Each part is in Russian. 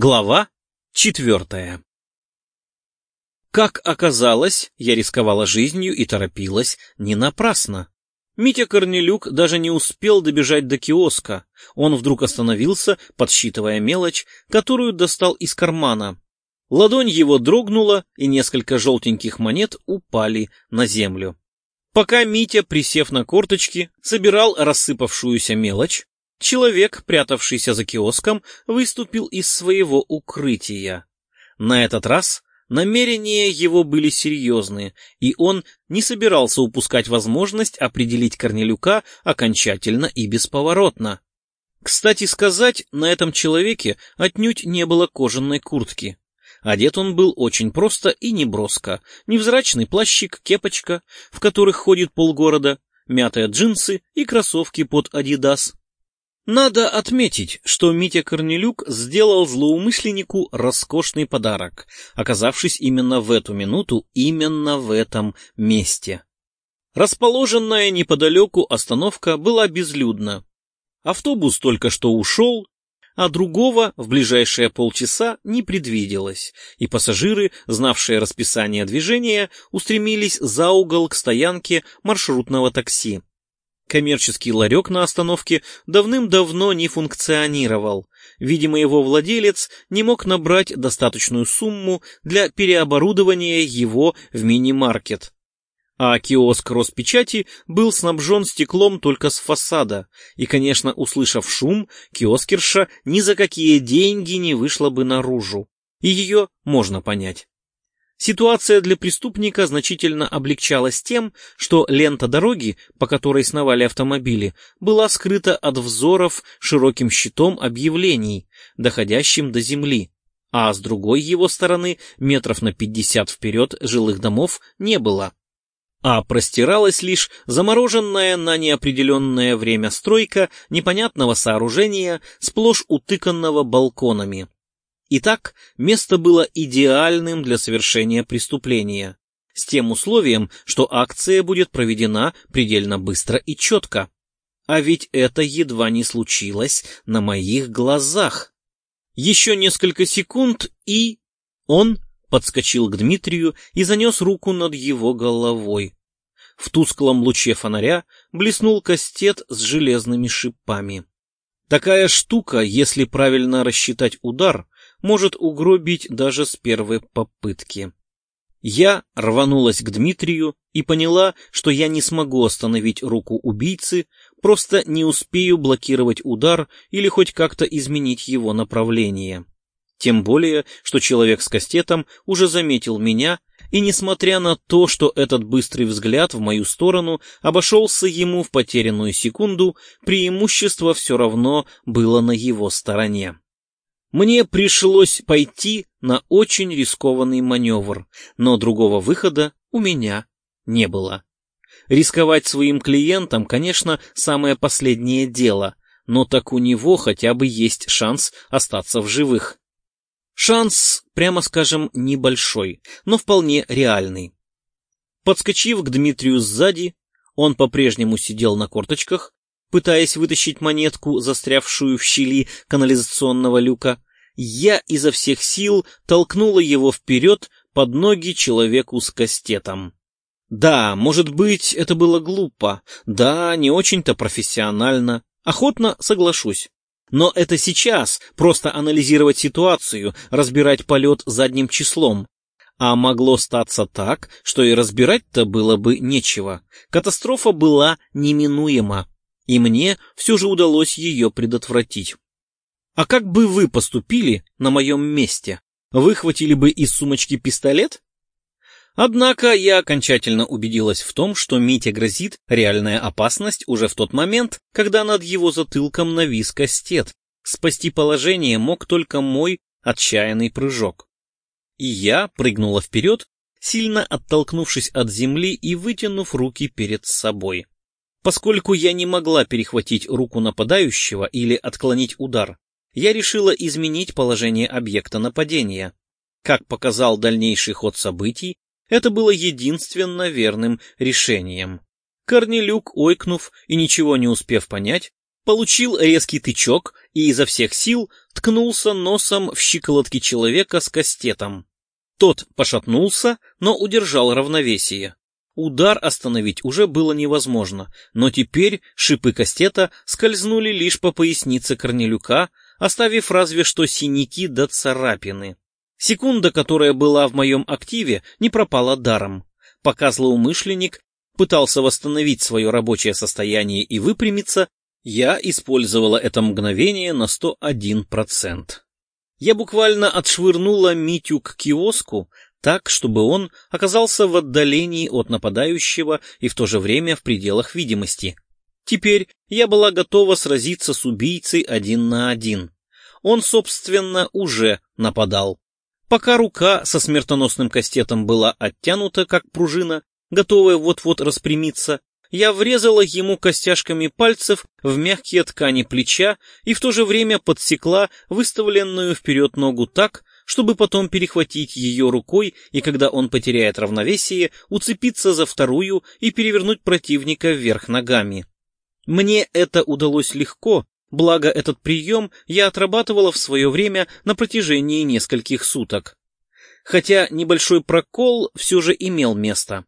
Глава четвертая Как оказалось, я рисковала жизнью и торопилась не напрасно. Митя Корнелюк даже не успел добежать до киоска. Он вдруг остановился, подсчитывая мелочь, которую достал из кармана. Ладонь его дрогнула, и несколько желтеньких монет упали на землю. Пока Митя, присев на корточки, собирал рассыпавшуюся мелочь, Человек, прятавшийся за киоском, выступил из своего укрытия. На этот раз намерения его были серьезные, и он не собирался упускать возможность определить Корнелюка окончательно и бесповоротно. Кстати сказать, на этом человеке отнюдь не было кожаной куртки. Одет он был очень просто и неброско. Невзрачный плащик, кепочка, в которых ходит полгорода, мятые джинсы и кроссовки под «Адидас». Надо отметить, что Митя Корнелюк сделал злоумышленнику роскошный подарок, оказавшись именно в эту минуту, именно в этом месте. Расположенная неподалеку остановка была безлюдна. Автобус только что ушел, а другого в ближайшие полчаса не предвиделось, и пассажиры, знавшие расписание движения, устремились за угол к стоянке маршрутного такси. Коммерческий ларек на остановке давным-давно не функционировал. Видимо, его владелец не мог набрать достаточную сумму для переоборудования его в мини-маркет. А киоск Роспечати был снабжен стеклом только с фасада, и, конечно, услышав шум, киоскерша ни за какие деньги не вышла бы наружу. И ее можно понять. Ситуация для преступника значительно облегчалась тем, что лента дороги, по которой сновали автомобили, была скрыта от взоров широким щитом объявлений, доходящим до земли, а с другой его стороны, метров на пятьдесят вперед жилых домов не было. А простиралась лишь замороженная на неопределенное время стройка непонятного сооружения, сплошь утыканного балконами. Итак, место было идеальным для совершения преступления, с тем условием, что акция будет проведена предельно быстро и четко. А ведь это едва не случилось на моих глазах. Еще несколько секунд, и... Он подскочил к Дмитрию и занес руку над его головой. В тусклом луче фонаря блеснул кастет с железными шипами. Такая штука, если правильно рассчитать удар, может угробить даже с первой попытки. Я рванулась к Дмитрию и поняла, что я не смогу остановить руку убийцы, просто не успею блокировать удар или хоть как-то изменить его направление. Тем более, что человек с кастетом уже заметил меня, и несмотря на то, что этот быстрый взгляд в мою сторону обошелся ему в потерянную секунду, преимущество все равно было на его стороне. Мне пришлось пойти на очень рискованный маневр, но другого выхода у меня не было. Рисковать своим клиентам, конечно, самое последнее дело, но так у него хотя бы есть шанс остаться в живых. Шанс, прямо скажем, небольшой, но вполне реальный. Подскочив к Дмитрию сзади, он по-прежнему сидел на корточках, пытаясь вытащить монетку, застрявшую в щели канализационного люка, я изо всех сил толкнула его вперед под ноги человеку с кастетом. Да, может быть, это было глупо, да, не очень-то профессионально, охотно соглашусь. Но это сейчас просто анализировать ситуацию, разбирать полет задним числом. А могло статься так, что и разбирать-то было бы нечего. Катастрофа была неминуема и мне все же удалось ее предотвратить. А как бы вы поступили на моем месте? Выхватили бы из сумочки пистолет? Однако я окончательно убедилась в том, что Мите грозит реальная опасность уже в тот момент, когда над его затылком навис кастет. Спасти положение мог только мой отчаянный прыжок. И я прыгнула вперед, сильно оттолкнувшись от земли и вытянув руки перед собой. Поскольку я не могла перехватить руку нападающего или отклонить удар, я решила изменить положение объекта нападения. Как показал дальнейший ход событий, это было единственно верным решением. Корнелюк, ойкнув и ничего не успев понять, получил резкий тычок и изо всех сил ткнулся носом в щиколотки человека с кастетом. Тот пошатнулся, но удержал равновесие. Удар остановить уже было невозможно, но теперь шипы кастета скользнули лишь по пояснице Корнелюка, оставив разве что синяки до царапины. Секунда, которая была в моем активе, не пропала даром. Пока злоумышленник пытался восстановить свое рабочее состояние и выпрямиться, я использовала это мгновение на 101%. Я буквально отшвырнула Митю к киоску, так, чтобы он оказался в отдалении от нападающего и в то же время в пределах видимости. Теперь я была готова сразиться с убийцей один на один. Он, собственно, уже нападал. Пока рука со смертоносным кастетом была оттянута, как пружина, готовая вот-вот распрямиться, я врезала ему костяшками пальцев в мягкие ткани плеча и в то же время подсекла выставленную вперед ногу так, чтобы потом перехватить ее рукой и, когда он потеряет равновесие, уцепиться за вторую и перевернуть противника вверх ногами. Мне это удалось легко, благо этот прием я отрабатывала в свое время на протяжении нескольких суток. Хотя небольшой прокол все же имел место.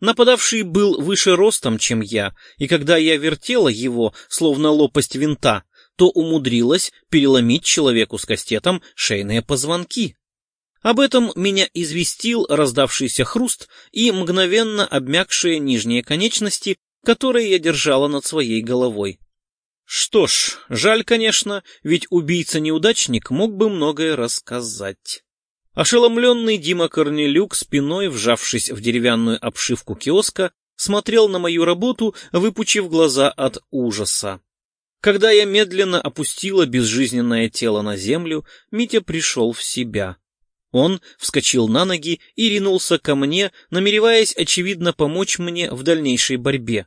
Нападавший был выше ростом, чем я, и когда я вертела его, словно лопасть винта, то умудрилась переломить человеку с кастетом шейные позвонки. Об этом меня известил раздавшийся хруст и мгновенно обмякшие нижние конечности, которые я держала над своей головой. Что ж, жаль, конечно, ведь убийца-неудачник мог бы многое рассказать. Ошеломленный Дима Корнелюк, спиной вжавшись в деревянную обшивку киоска, смотрел на мою работу, выпучив глаза от ужаса. Когда я медленно опустила безжизненное тело на землю, Митя пришел в себя. Он вскочил на ноги и ринулся ко мне, намереваясь, очевидно, помочь мне в дальнейшей борьбе.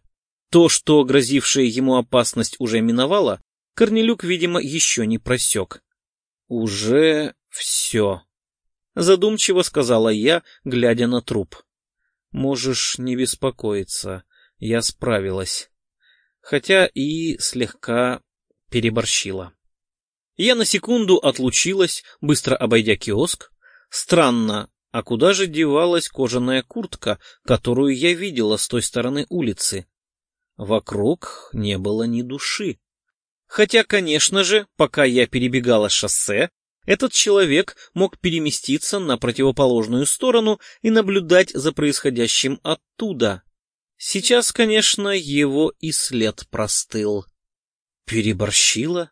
То, что грозившая ему опасность уже миновала, Корнелюк, видимо, еще не просек. «Уже все», — задумчиво сказала я, глядя на труп. «Можешь не беспокоиться, я справилась» хотя и слегка переборщила. Я на секунду отлучилась, быстро обойдя киоск. Странно, а куда же девалась кожаная куртка, которую я видела с той стороны улицы? Вокруг не было ни души. Хотя, конечно же, пока я перебегала шоссе, этот человек мог переместиться на противоположную сторону и наблюдать за происходящим оттуда. Сейчас, конечно, его и след простыл. Переборщила?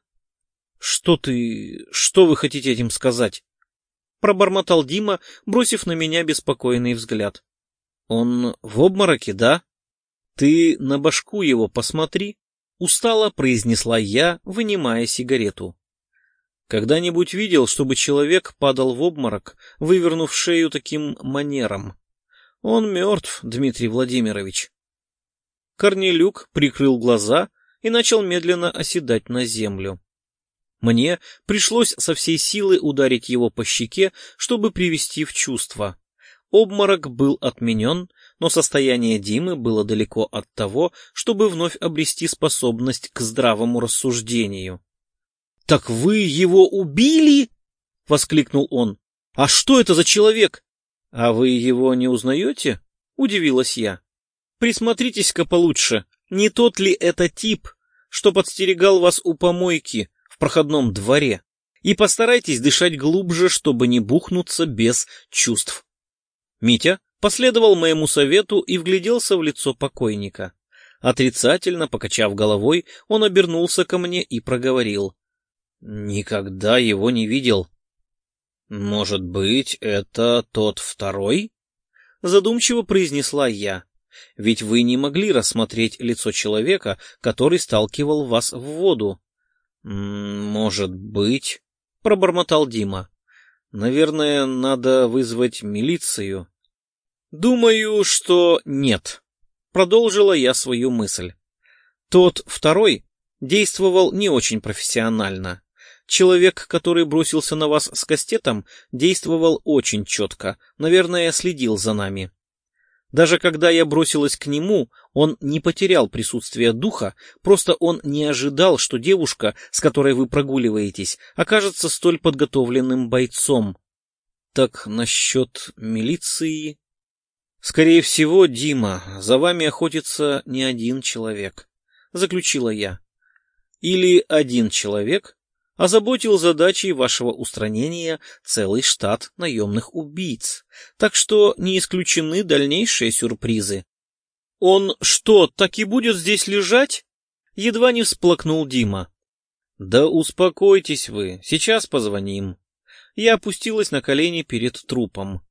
Что ты... Что вы хотите этим сказать? Пробормотал Дима, бросив на меня беспокойный взгляд. Он в обмороке, да? Ты на башку его посмотри. Устало произнесла я, вынимая сигарету. Когда-нибудь видел, чтобы человек падал в обморок, вывернув шею таким манером? Он мертв, Дмитрий Владимирович. Корнелюк прикрыл глаза и начал медленно оседать на землю. Мне пришлось со всей силы ударить его по щеке, чтобы привести в чувство. Обморок был отменен, но состояние Димы было далеко от того, чтобы вновь обрести способность к здравому рассуждению. — Так вы его убили? — воскликнул он. — А что это за человек? — А вы его не узнаете? — удивилась я. Присмотритесь-ка получше, не тот ли это тип, что подстерегал вас у помойки в проходном дворе, и постарайтесь дышать глубже, чтобы не бухнуться без чувств. Митя последовал моему совету и вгляделся в лицо покойника. Отрицательно покачав головой, он обернулся ко мне и проговорил. «Никогда его не видел». «Может быть, это тот второй?» Задумчиво произнесла я. Ведь вы не могли рассмотреть лицо человека, который сталкивал вас в воду. — Может быть, — пробормотал Дима. — Наверное, надо вызвать милицию. — Думаю, что нет, — продолжила я свою мысль. Тот второй действовал не очень профессионально. Человек, который бросился на вас с кастетом, действовал очень четко, наверное, следил за нами. Даже когда я бросилась к нему, он не потерял присутствие духа, просто он не ожидал, что девушка, с которой вы прогуливаетесь, окажется столь подготовленным бойцом. Так насчет милиции... Скорее всего, Дима, за вами охотится не один человек, заключила я. Или один человек озаботил задачей вашего устранения целый штат наемных убийц, так что не исключены дальнейшие сюрпризы. «Он что, так и будет здесь лежать?» Едва не всплакнул Дима. «Да успокойтесь вы, сейчас позвоним». Я опустилась на колени перед трупом.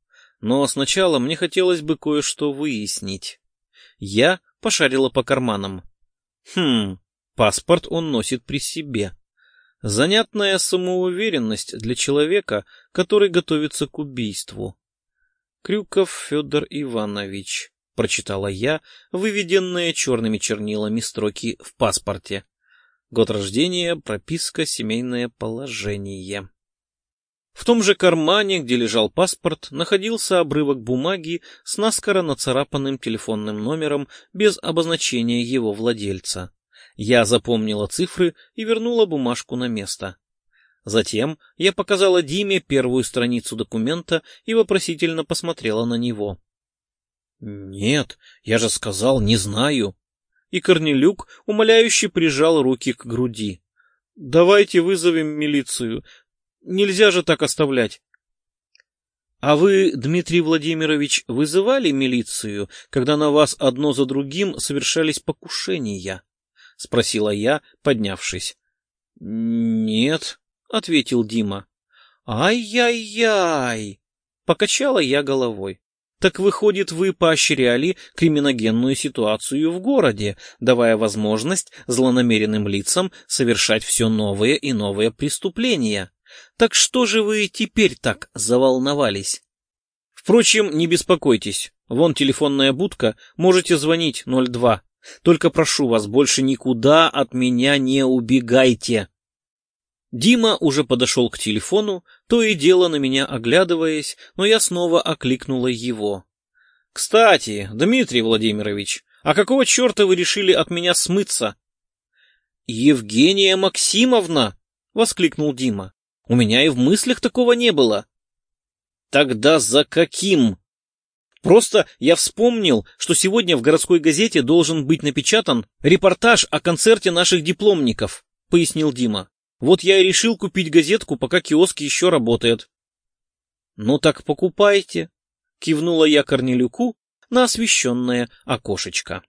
Но сначала мне хотелось бы кое-что выяснить. Я пошарила по карманам. Хм, паспорт он носит при себе. Занятная самоуверенность для человека, который готовится к убийству. Крюков Федор Иванович, прочитала я выведенные черными чернилами строки в паспорте. Год рождения, прописка, семейное положение. В том же кармане, где лежал паспорт, находился обрывок бумаги с наскоро нацарапанным телефонным номером без обозначения его владельца. Я запомнила цифры и вернула бумажку на место. Затем я показала Диме первую страницу документа и вопросительно посмотрела на него. «Нет, я же сказал, не знаю». И Корнелюк умоляюще прижал руки к груди. «Давайте вызовем милицию. Нельзя же так оставлять». «А вы, Дмитрий Владимирович, вызывали милицию, когда на вас одно за другим совершались покушения?» — спросила я, поднявшись. — Нет, — ответил Дима. «Ай-яй-яй!» — покачала я головой. «Так выходит, вы поощряли криминогенную ситуацию в городе, давая возможность злонамеренным лицам совершать все новые и новые преступления. Так что же вы теперь так заволновались?» «Впрочем, не беспокойтесь. Вон телефонная будка, можете звонить 02. Только прошу вас, больше никуда от меня не убегайте. Дима уже подошел к телефону, то и дело на меня оглядываясь, но я снова окликнула его. — Кстати, Дмитрий Владимирович, а какого черта вы решили от меня смыться? — Евгения Максимовна! — воскликнул Дима. — У меня и в мыслях такого не было. — Тогда за каким? Просто я вспомнил, что сегодня в городской газете должен быть напечатан репортаж о концерте наших дипломников, пояснил Дима. Вот я и решил купить газетку, пока киоск еще работает. Ну так покупайте, кивнула я Корнелюку на освещенное окошечко.